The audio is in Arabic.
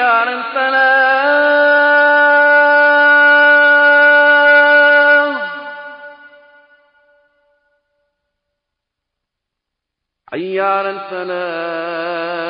على الفلاح على الفلاح